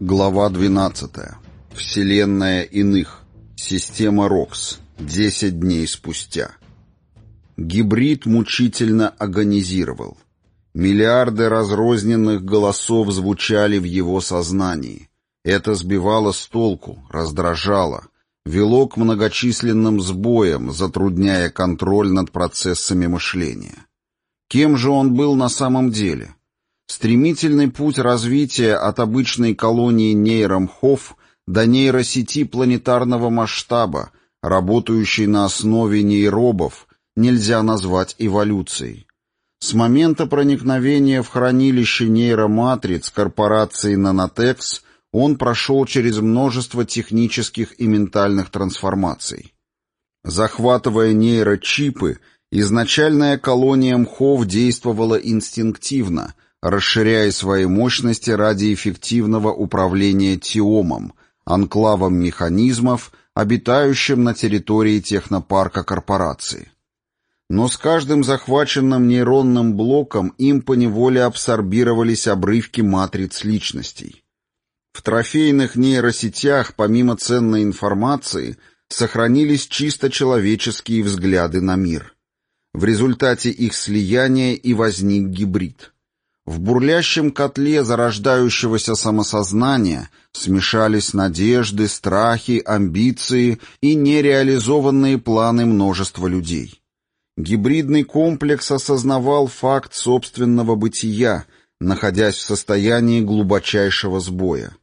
Глава 12. Вселенная иных. Система Рокс. 10 дней спустя. Гибрид мучительно агонизировал. Миллиарды разрозненных голосов звучали в его сознании. Это сбивало с толку, раздражало, вело к многочисленным сбоям, затрудняя контроль над процессами мышления. Кем же он был на самом деле? Стремительный путь развития от обычной колонии нейромхов до нейросети планетарного масштаба, работающей на основе нейробов, нельзя назвать эволюцией. С момента проникновения в хранилище нейроматриц корпорации Nanotex он прошел через множество технических и ментальных трансформаций. Захватывая нейрочипы, изначальная колония мхов действовала инстинктивно – расширяя свои мощности ради эффективного управления Тиомом, анклавом механизмов, обитающим на территории технопарка корпорации. Но с каждым захваченным нейронным блоком им поневоле абсорбировались обрывки матриц личностей. В трофейных нейросетях, помимо ценной информации, сохранились чисто человеческие взгляды на мир. В результате их слияния и возник гибрид. В бурлящем котле зарождающегося самосознания смешались надежды, страхи, амбиции и нереализованные планы множества людей. Гибридный комплекс осознавал факт собственного бытия, находясь в состоянии глубочайшего сбоя.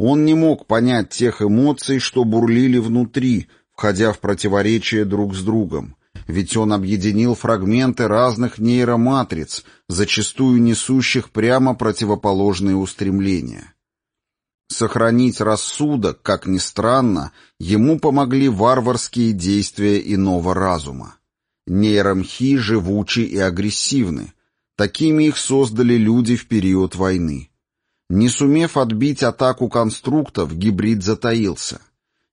Он не мог понять тех эмоций, что бурлили внутри, входя в противоречие друг с другом, ведь он объединил фрагменты разных нейроматриц, зачастую несущих прямо противоположные устремления. Сохранить рассудок, как ни странно, ему помогли варварские действия иного разума. Нейромхи живучи и агрессивны. Такими их создали люди в период войны. Не сумев отбить атаку конструктов, гибрид затаился.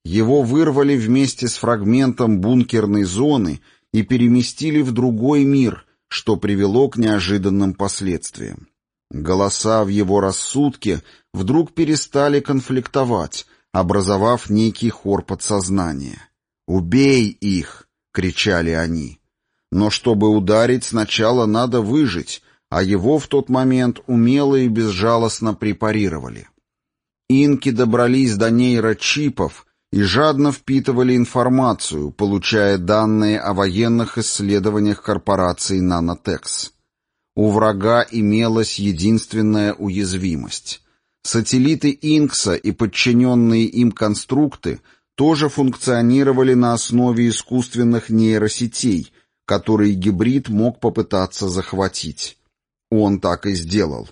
Его вырвали вместе с фрагментом бункерной зоны и переместили в другой мир, что привело к неожиданным последствиям. Голоса в его рассудке вдруг перестали конфликтовать, образовав некий хор подсознания. «Убей их!» — кричали они. Но чтобы ударить, сначала надо выжить, а его в тот момент умело и безжалостно препарировали. Инки добрались до нейрочипов, и жадно впитывали информацию, получая данные о военных исследованиях корпорации «Нанотекс». У врага имелась единственная уязвимость. Сателлиты Инкса и подчиненные им конструкты тоже функционировали на основе искусственных нейросетей, которые гибрид мог попытаться захватить. Он так и сделал.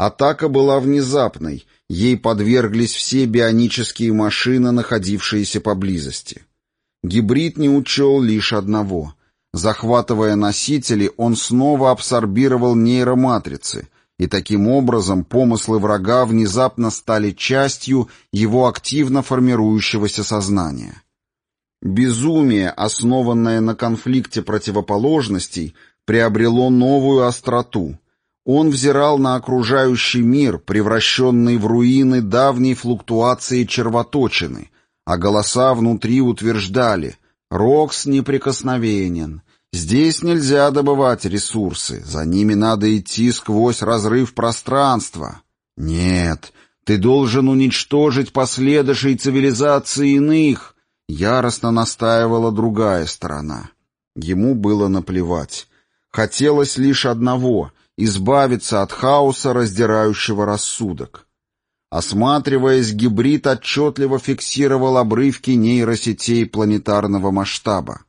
Атака была внезапной, ей подверглись все бионические машины, находившиеся поблизости. Гибрид не учел лишь одного. Захватывая носители, он снова абсорбировал нейроматрицы, и таким образом помыслы врага внезапно стали частью его активно формирующегося сознания. Безумие, основанное на конфликте противоположностей, приобрело новую остроту — он взирал на окружающий мир, превращенный в руины давней флуктуации червоточины, а голоса внутри утверждали «Рокс неприкосновенен». Здесь нельзя добывать ресурсы, за ними надо идти сквозь разрыв пространства. Нет, ты должен уничтожить последующие цивилизации иных, яростно настаивала другая сторона. Ему было наплевать. Хотелось лишь одного избавиться от хаоса, раздирающего рассудок. Осматриваясь, гибрид отчетливо фиксировал обрывки нейросетей планетарного масштаба.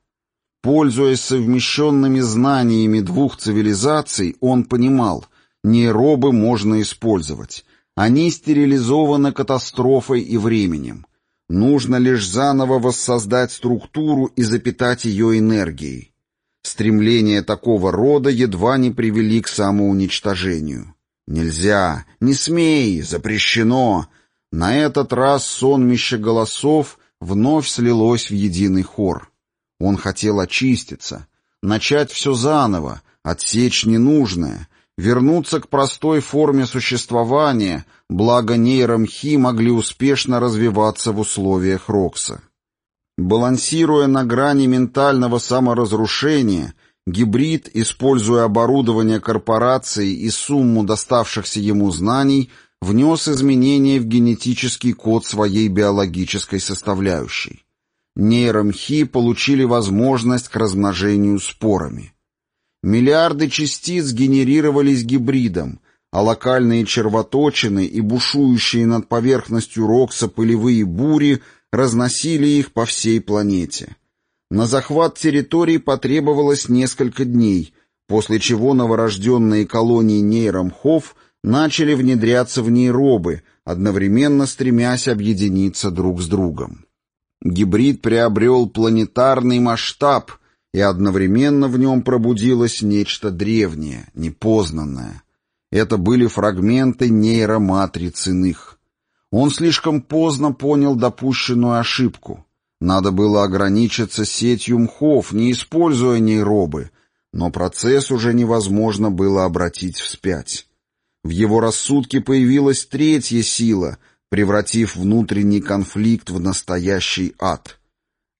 Пользуясь совмещенными знаниями двух цивилизаций, он понимал, нейробы можно использовать. Они стерилизованы катастрофой и временем. Нужно лишь заново воссоздать структуру и запитать ее энергией. Стремления такого рода едва не привели к самоуничтожению. «Нельзя! Не смей! Запрещено!» На этот раз сонмище голосов вновь слилось в единый хор. Он хотел очиститься, начать все заново, отсечь ненужное, вернуться к простой форме существования, благо нейромхи могли успешно развиваться в условиях Рокса. Балансируя на грани ментального саморазрушения, гибрид, используя оборудование корпорации и сумму доставшихся ему знаний, внес изменения в генетический код своей биологической составляющей. Нейромхи получили возможность к размножению спорами. Миллиарды частиц генерировались гибридом, а локальные червоточины и бушующие над поверхностью Рокса пылевые бури разносили их по всей планете. На захват территорий потребовалось несколько дней, после чего новорожденные колонии нейромхов начали внедряться в нейробы, одновременно стремясь объединиться друг с другом. Гибрид приобрел планетарный масштаб, и одновременно в нем пробудилось нечто древнее, непознанное. Это были фрагменты нейроматриц иных. Он слишком поздно понял допущенную ошибку. Надо было ограничиться сетью мхов, не используя нейробы, но процесс уже невозможно было обратить вспять. В его рассудке появилась третья сила, превратив внутренний конфликт в настоящий ад.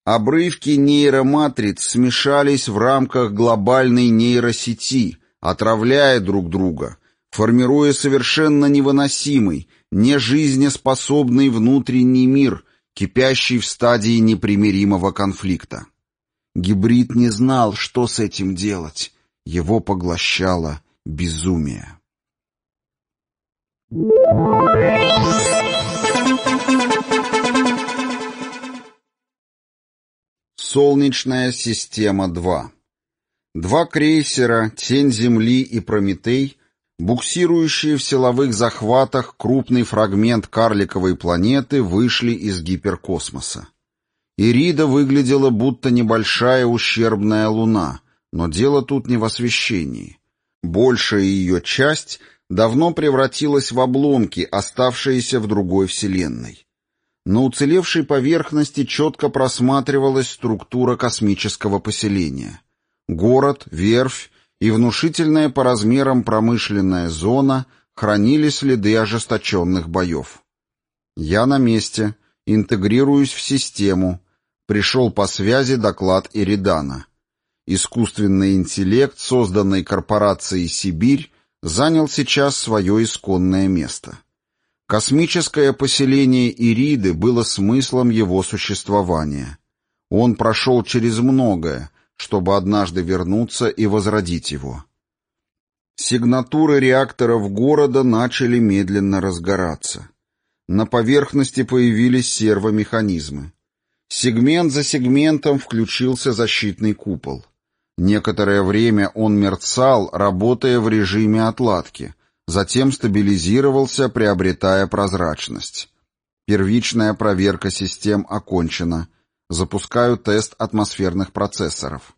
Обрывки нейроматриц смешались в рамках глобальной нейросети, отравляя друг друга, формируя совершенно невыносимый, нежизнеспособный внутренний мир, кипящий в стадии непримиримого конфликта. Гибрид не знал, что с этим делать. Его поглощало безумие. Солнечная система 2 Два крейсера «Тень Земли» и «Прометей», буксирующие в силовых захватах крупный фрагмент карликовой планеты, вышли из гиперкосмоса. Ирида выглядела будто небольшая ущербная луна, но дело тут не в освещении. Большая ее часть давно превратилась в обломки, оставшиеся в другой вселенной. На уцелевшей поверхности четко просматривалась структура космического поселения. Город, верфь и внушительная по размерам промышленная зона хранили следы ожесточенных боев. Я на месте, интегрируюсь в систему. Пришел по связи доклад Иридана. Искусственный интеллект, созданный корпорацией «Сибирь», занял сейчас свое исконное место. Космическое поселение Ириды было смыслом его существования. Он прошел через многое, чтобы однажды вернуться и возродить его. Сигнатуры реакторов города начали медленно разгораться. На поверхности появились сервомеханизмы. Сегмент за сегментом включился защитный купол. Некоторое время он мерцал, работая в режиме отладки, затем стабилизировался, приобретая прозрачность. Первичная проверка систем окончена. Запускаю тест атмосферных процессоров.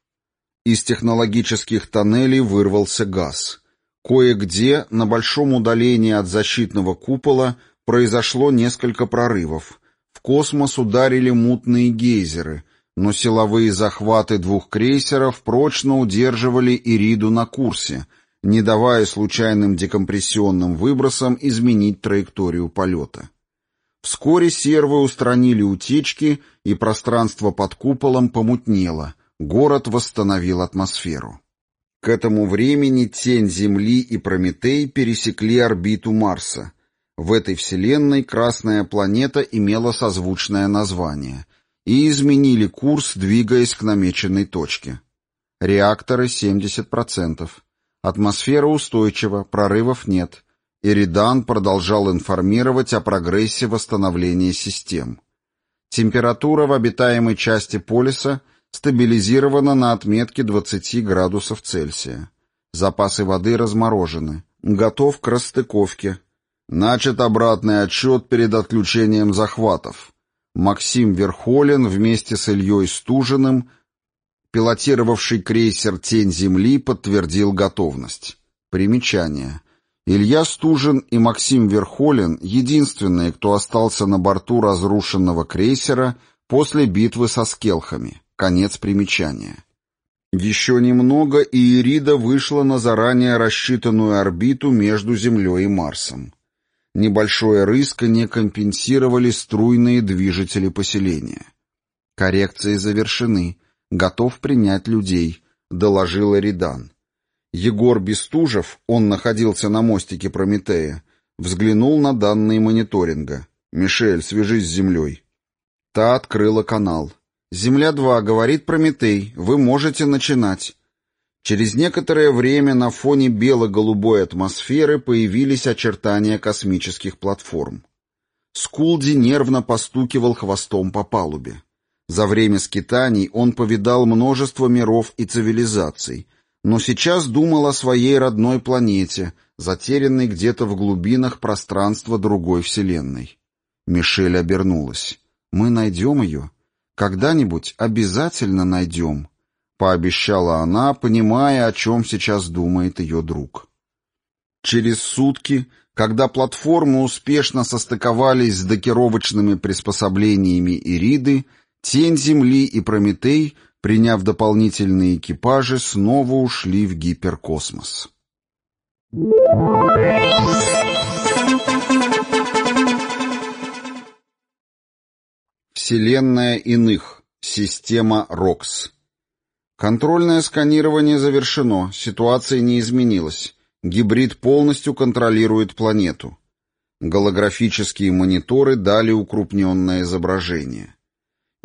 Из технологических тоннелей вырвался газ. Кое-где, на большом удалении от защитного купола, произошло несколько прорывов. В космос ударили мутные гейзеры — но силовые захваты двух крейсеров прочно удерживали Ириду на курсе, не давая случайным декомпрессионным выбросам изменить траекторию полета. Вскоре сервы устранили утечки, и пространство под куполом помутнело, город восстановил атмосферу. К этому времени тень Земли и Прометей пересекли орбиту Марса. В этой вселенной Красная планета имела созвучное название — и изменили курс, двигаясь к намеченной точке. Реакторы 70%. Атмосфера устойчива, прорывов нет. Иридан продолжал информировать о прогрессе восстановления систем. Температура в обитаемой части полиса стабилизирована на отметке 20 градусов Цельсия. Запасы воды разморожены. Готов к расстыковке. Начат обратный отчет перед отключением захватов. Максим Верхолин вместе с Ильей Стужиным, пилотировавший крейсер «Тень Земли», подтвердил готовность. Примечание. Илья Стужин и Максим Верхолин — единственные, кто остался на борту разрушенного крейсера после битвы со скелхами. Конец примечания. Еще немного, и Ирида вышла на заранее рассчитанную орбиту между Землей и Марсом. Небольшое рыскание компенсировали струйные движители поселения. Коррекции завершены. Готов принять людей, доложил Эридан. Егор Бестужев, он находился на мостике Прометея, взглянул на данные мониторинга. «Мишель, свяжись с Землей». Та открыла канал. «Земля-2, — говорит Прометей, — вы можете начинать». Через некоторое время на фоне бело-голубой атмосферы появились очертания космических платформ. Скулди нервно постукивал хвостом по палубе. За время скитаний он повидал множество миров и цивилизаций, но сейчас думал о своей родной планете, затерянной где-то в глубинах пространства другой вселенной. Мишель обернулась. «Мы найдем ее? Когда-нибудь обязательно найдем», — пообещала она, понимая, о чем сейчас думает ее друг. Через сутки, когда платформы успешно состыковались с докировочными приспособлениями Ириды, Тень Земли и Прометей, приняв дополнительные экипажи, снова ушли в гиперкосмос. Вселенная иных. Система РОКС. Контрольное сканирование завершено, ситуация не изменилась. Гибрид полностью контролирует планету. Голографические мониторы дали укрупненное изображение.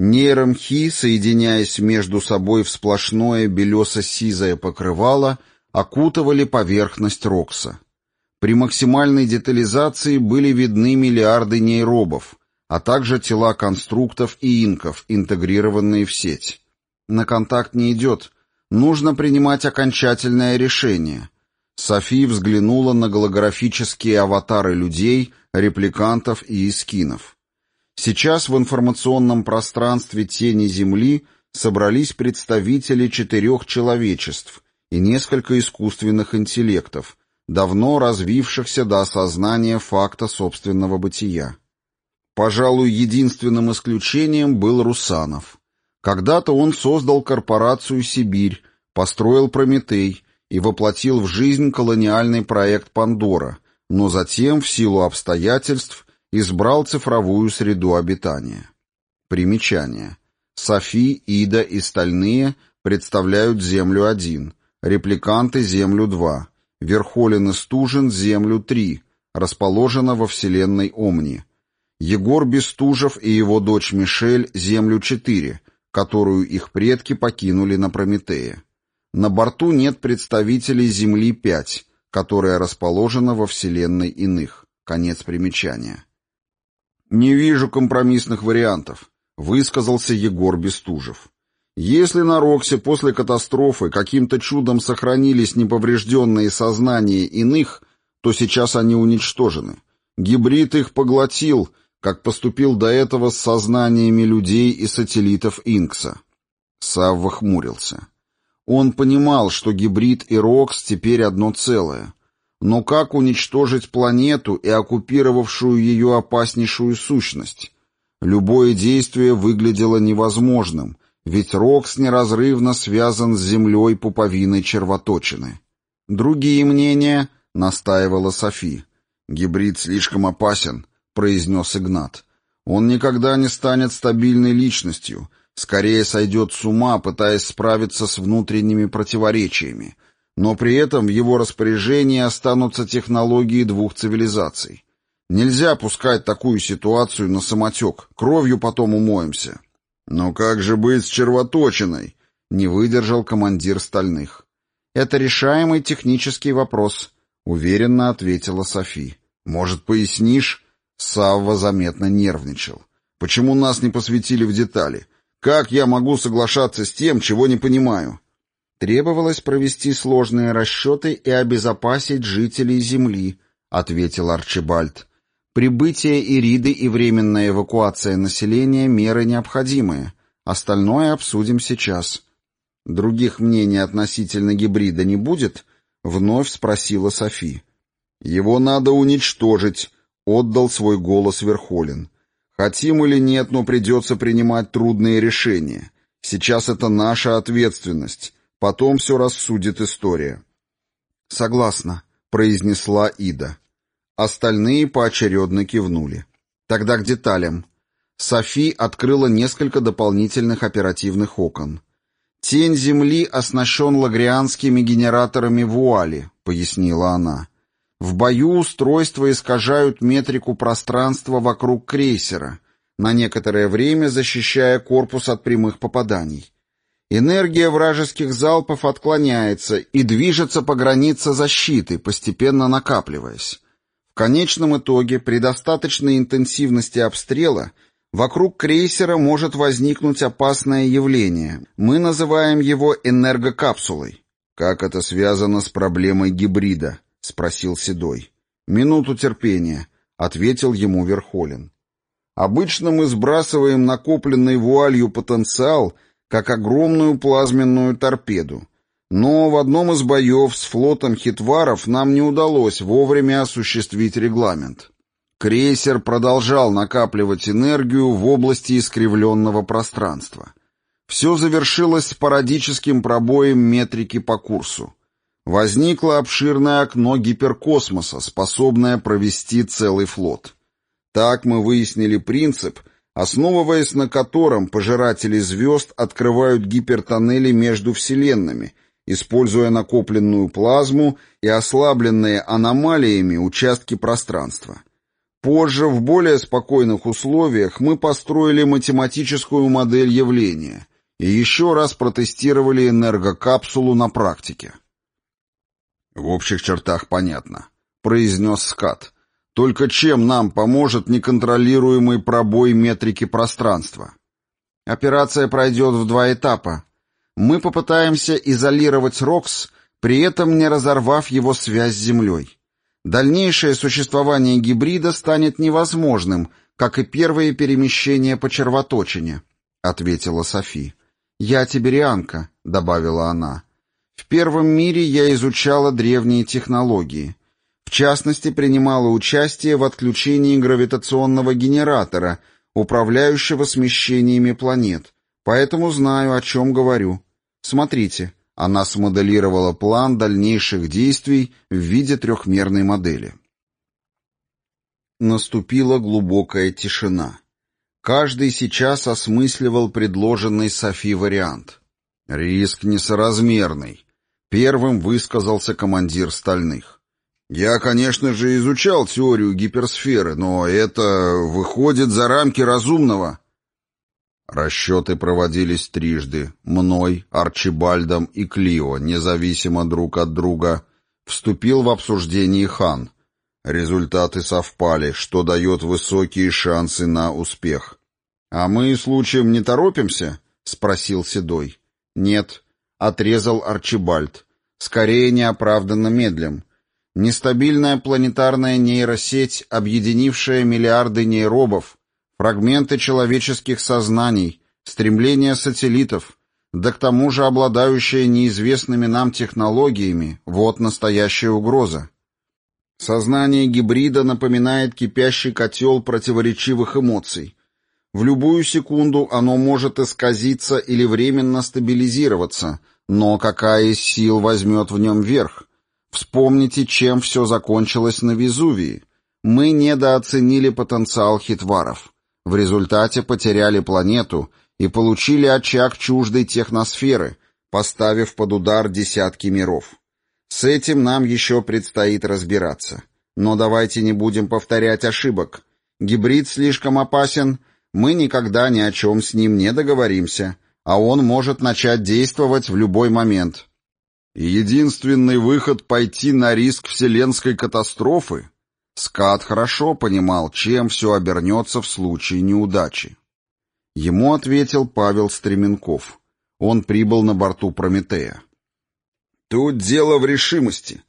Нейромхи, соединяясь между собой в сплошное белесо-сизое покрывало, окутывали поверхность Рокса. При максимальной детализации были видны миллиарды нейробов, а также тела конструктов и инков, интегрированные в сеть. На контакт не идет. Нужно принимать окончательное решение. Софи взглянула на голографические аватары людей, репликантов и эскинов. Сейчас в информационном пространстве тени Земли собрались представители четырех человечеств и несколько искусственных интеллектов, давно развившихся до осознания факта собственного бытия. Пожалуй, единственным исключением был Русанов. Когда-то он создал корпорацию «Сибирь», построил «Прометей» и воплотил в жизнь колониальный проект «Пандора», но затем, в силу обстоятельств, избрал цифровую среду обитания. Примечание. Софи, Ида и Стальные представляют Землю-1, репликанты Землю-2, Верхолин и Стужин Землю-3, расположена во Вселенной Омни. Егор Бестужев и его дочь Мишель Землю-4, которую их предки покинули на Прометее. На борту нет представителей Земли-5, которая расположена во Вселенной иных. Конец примечания. «Не вижу компромиссных вариантов», — высказался Егор Бестужев. «Если на Роксе после катастрофы каким-то чудом сохранились неповрежденные сознания иных, то сейчас они уничтожены. Гибрид их поглотил, как поступил до этого с сознаниями людей и сателлитов Инкса. Савва хмурился. Он понимал, что гибрид и Рокс теперь одно целое. Но как уничтожить планету и оккупировавшую ее опаснейшую сущность? Любое действие выглядело невозможным, ведь Рокс неразрывно связан с землей пуповиной червоточины. «Другие мнения», — настаивала Софи. «Гибрид слишком опасен произнес Игнат. «Он никогда не станет стабильной личностью, скорее сойдет с ума, пытаясь справиться с внутренними противоречиями, но при этом в его распоряжении останутся технологии двух цивилизаций. Нельзя пускать такую ситуацию на самотек, кровью потом умоемся». «Но как же быть с червоточиной?» — не выдержал командир стальных. «Это решаемый технический вопрос», — уверенно ответила Софи. «Может, пояснишь?» Савва заметно нервничал. «Почему нас не посвятили в детали? Как я могу соглашаться с тем, чего не понимаю?» «Требовалось провести сложные расчеты и обезопасить жителей Земли», — ответил Арчибальд. «Прибытие Ириды и временная эвакуация населения — меры необходимые. Остальное обсудим сейчас». «Других мнений относительно гибрида не будет?» — вновь спросила Софи. «Его надо уничтожить», Отдал свой голос Верхолин. Хотим или нет, но придется принимать трудные решения. Сейчас это наша ответственность. Потом все рассудит история. «Согласна», — произнесла Ида. Остальные поочередно кивнули. Тогда к деталям. Софи открыла несколько дополнительных оперативных окон. «Тень Земли оснащен лагрианскими генераторами вуали», — пояснила она. «В бою устройства искажают метрику пространства вокруг крейсера, на некоторое время защищая корпус от прямых попаданий. Энергия вражеских залпов отклоняется и движется по границе защиты, постепенно накапливаясь. В конечном итоге, при достаточной интенсивности обстрела, вокруг крейсера может возникнуть опасное явление. Мы называем его энергокапсулой. «Как это связано с проблемой гибрида?» — спросил Седой. «Минуту терпения», — ответил ему Верхолин. «Обычно мы сбрасываем накопленный вуалью потенциал — как огромную плазменную торпеду. Но в одном из боев с флотом хитваров нам не удалось вовремя осуществить регламент. Крейсер продолжал накапливать энергию в области искривленного пространства. Все завершилось спорадическим пробоем метрики по курсу. Возникло обширное окно гиперкосмоса, способное провести целый флот. Так мы выяснили принцип, основываясь на котором пожиратели звезд открывают гипертоннели между вселенными, используя накопленную плазму и ослабленные аномалиями участки пространства. Позже, в более спокойных условиях, мы построили математическую модель явления и еще раз протестировали энергокапсулу на практике. «В общих чертах понятно», — произнес Скат. Только чем нам поможет неконтролируемый пробой метрики пространства? Операция пройдет в два этапа. Мы попытаемся изолировать Рокс, при этом не разорвав его связь с Землей. Дальнейшее существование гибрида станет невозможным, как и первые перемещения по червоточине, — ответила Софи. «Я тиберианка», — добавила она. «В первом мире я изучала древние технологии. В частности, принимала участие в отключении гравитационного генератора, управляющего смещениями планет, поэтому знаю, о чем говорю. Смотрите, она смоделировала план дальнейших действий в виде трехмерной модели. Наступила глубокая тишина. Каждый сейчас осмысливал предложенный Софи вариант. «Риск несоразмерный», — первым высказался командир стальных. Я, конечно же, изучал теорию гиперсферы, но это выходит за рамки разумного. Расчеты проводились трижды. Мной, Арчибальдом и Клио, независимо друг от друга. Вступил в обсуждение хан. Результаты совпали, что дает высокие шансы на успех. «А мы, случаем, не торопимся?» — спросил Седой. «Нет», — отрезал Арчибальд. «Скорее неоправданно медлим. Нестабильная планетарная нейросеть, объединившая миллиарды нейробов, фрагменты человеческих сознаний, стремления сателлитов, да к тому же обладающая неизвестными нам технологиями, вот настоящая угроза. Сознание гибрида напоминает кипящий котел противоречивых эмоций. В любую секунду оно может исказиться или временно стабилизироваться, но какая из сил возьмет в нем верх? Вспомните, чем все закончилось на Везувии. Мы недооценили потенциал хитваров. В результате потеряли планету и получили очаг чуждой техносферы, поставив под удар десятки миров. С этим нам еще предстоит разбираться. Но давайте не будем повторять ошибок. Гибрид слишком опасен, мы никогда ни о чем с ним не договоримся, а он может начать действовать в любой момент. И единственный выход — пойти на риск вселенской катастрофы? Скат хорошо понимал, чем все обернется в случае неудачи. Ему ответил Павел Стременков. Он прибыл на борту Прометея. «Тут дело в решимости.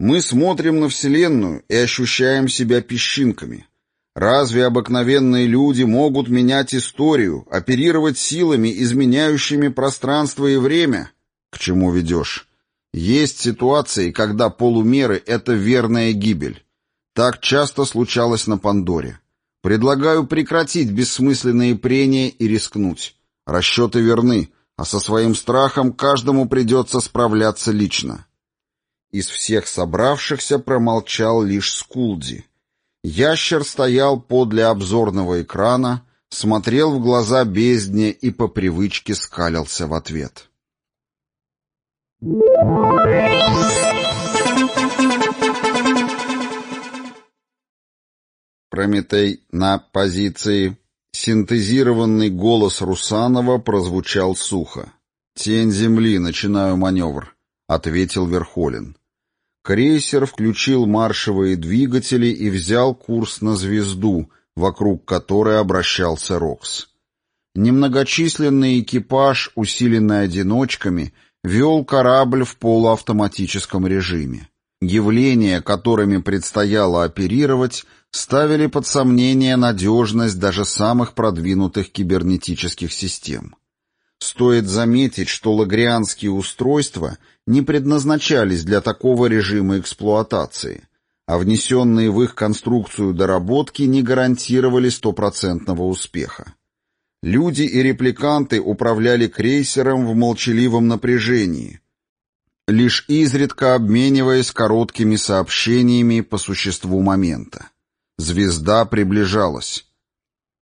Мы смотрим на Вселенную и ощущаем себя песчинками. Разве обыкновенные люди могут менять историю, оперировать силами, изменяющими пространство и время? К чему ведешь? Есть ситуации, когда полумеры — это верная гибель. Так часто случалось на Пандоре. Предлагаю прекратить бессмысленные прения и рискнуть. Расчеты верны. а со своим страхом каждому придется справляться лично. Из всех собравшихся промолчал лишь Скулди. Ящер стоял подле обзорного экрана, смотрел в глаза бездне и по привычке скалился в ответ. Прометей на позиции. Синтезированный голос Русанова прозвучал сухо. «Тень земли, начинаю маневр», — ответил Верхолин. Крейсер включил маршевые двигатели и взял курс на звезду, вокруг которой обращался Рокс. Немногочисленный экипаж, усиленный одиночками, вел корабль в полуавтоматическом режиме. Явления, которыми предстояло оперировать, ставили под сомнение надежность даже самых продвинутых кибернетических систем. Стоит заметить, что лагрианские устройства не предназначались для такого режима эксплуатации, а внесенные в их конструкцию доработки не гарантировали стопроцентного успеха. Люди и репликанты управляли крейсером в молчаливом напряжении, лишь изредка обмениваясь короткими сообщениями по существу момента. Звезда приближалась.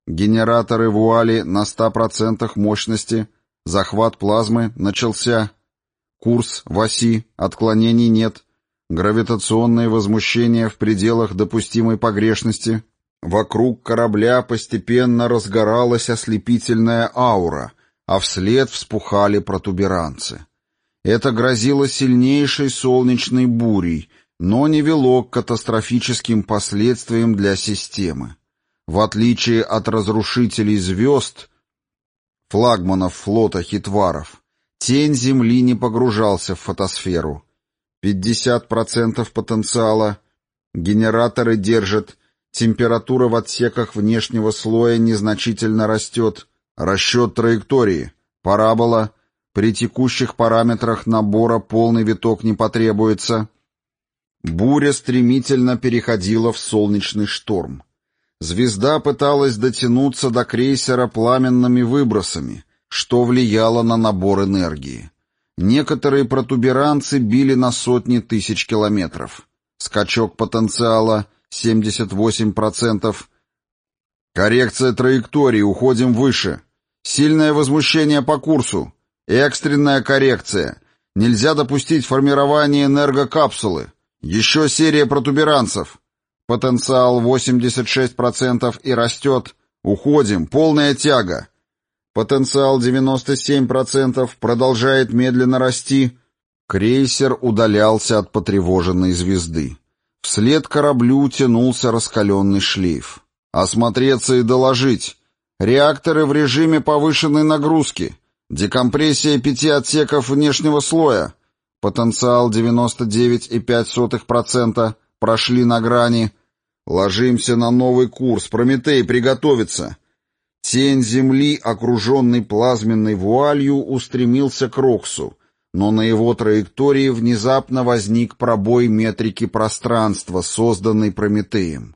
Генераторы вуали на 100% мощности, захват плазмы начался. Курс в оси, отклонений нет, гравитационные возмущения в пределах допустимой погрешности. Вокруг корабля постепенно разгоралась ослепительная аура, а вслед вспухали протуберанцы. Это грозило сильнейшей солнечной бурей — но не вело к катастрофическим последствиям для системы. В отличие от разрушителей звезд, флагманов флота хитваров, тень Земли не погружался в фотосферу. 50% потенциала, генераторы держат, температура в отсеках внешнего слоя незначительно растет, расчет траектории, парабола, при текущих параметрах набора полный виток не потребуется — Буря стремительно переходила в солнечный шторм. Звезда пыталась дотянуться до крейсера пламенными выбросами, что влияло на набор энергии. Некоторые протуберанцы били на сотни тысяч километров. Скачок потенциала 78%. Коррекция траектории, уходим выше. Сильное возмущение по курсу. Экстренная коррекция. Нельзя допустить формирование энергокапсулы. Еще серия протуберанцев. Потенциал 86% и растет. Уходим. Полная тяга. Потенциал 97%, продолжает медленно расти. Крейсер удалялся от потревоженной звезды. Вслед кораблю тянулся раскаленный шлейф. Осмотреться и доложить. Реакторы в режиме повышенной нагрузки. Декомпрессия пяти отсеков внешнего слоя. Потенциал 99,5% прошли на грани. Ложимся на новый курс. Прометей, приготовиться. Тень Земли, окруженный плазменной вуалью, устремился к Роксу, но на его траектории внезапно возник пробой метрики пространства, созданный Прометеем.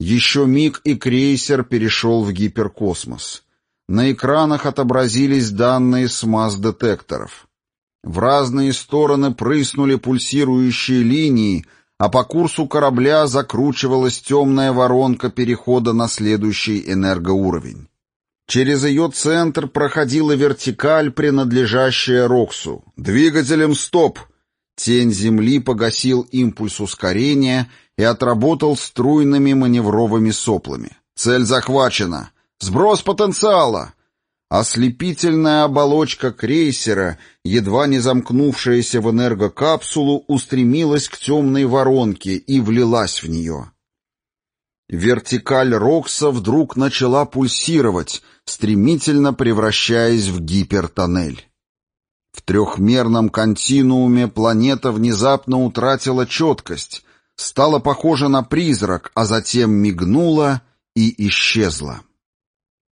Еще миг, и крейсер перешел в гиперкосмос. На экранах отобразились данные с масс-детекторов. В разные стороны прыснули пульсирующие линии, а по курсу корабля закручивалась темная воронка перехода на следующий энергоуровень. Через ее центр проходила вертикаль, принадлежащая Роксу. «Двигателем стоп!» Тень Земли погасил импульс ускорения и отработал струйными маневровыми соплами. «Цель захвачена! Сброс потенциала!» Ослепительная оболочка крейсера, едва не замкнувшаяся в энергокапсулу, устремилась к темной воронке и влилась в нее. Вертикаль Рокса вдруг начала пульсировать, стремительно превращаясь в гипертоннель. В трехмерном континууме планета внезапно утратила четкость, стала похожа на призрак, а затем мигнула и исчезла.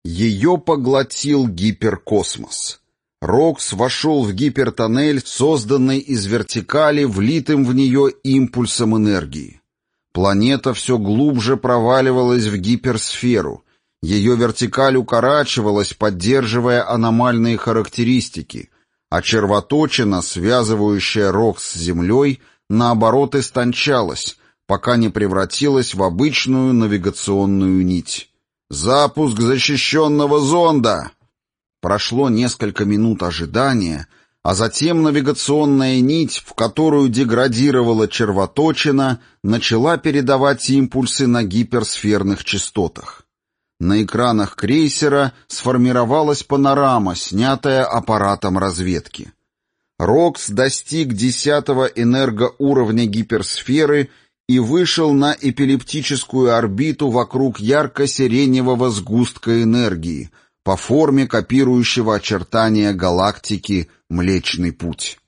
Ее поглотил гиперкосмос. Рокс вошел в гипертоннель, созданный из вертикали, влитым в нее импульсом энергии. Планета все глубже проваливалась в гиперсферу, Ее вертикаль укорачивалась, поддерживая аномальные характеристики, а червоточина, связывающая Рокс с землей, наоборот истончалась, пока не превратилась в обычную навигационную нить. «Запуск защищенного зонда!» Прошло несколько минут ожидания, а затем навигационная нить, в которую деградировала червоточина, начала передавать импульсы на гиперсферных частотах. На экранах крейсера сформировалась панорама, снятая аппаратом разведки. Рокс достиг десятого энергоуровня гиперсферы и вышел на эпилептическую орбиту вокруг ярко-сиреневого сгустка энергии, по форме копирующего очертания галактики Млечный Путь.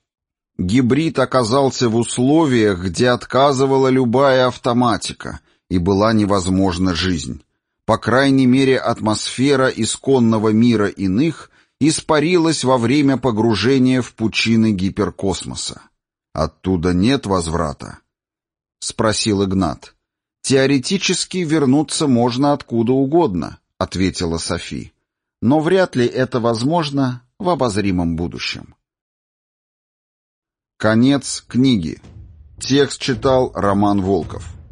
Гибрид оказался в условиях, где отказывала любая автоматика, и была невозможна жизнь. По крайней мере, атмосфера исконного мира иных испарилась во время погружения в пучины гиперкосмоса. Оттуда нет возврата? — спросил Игнат. «Теоретически вернуться можно откуда угодно», — ответила Софи. «Но вряд ли это возможно в обозримом будущем». Конец книги. Текст читал Роман Волков.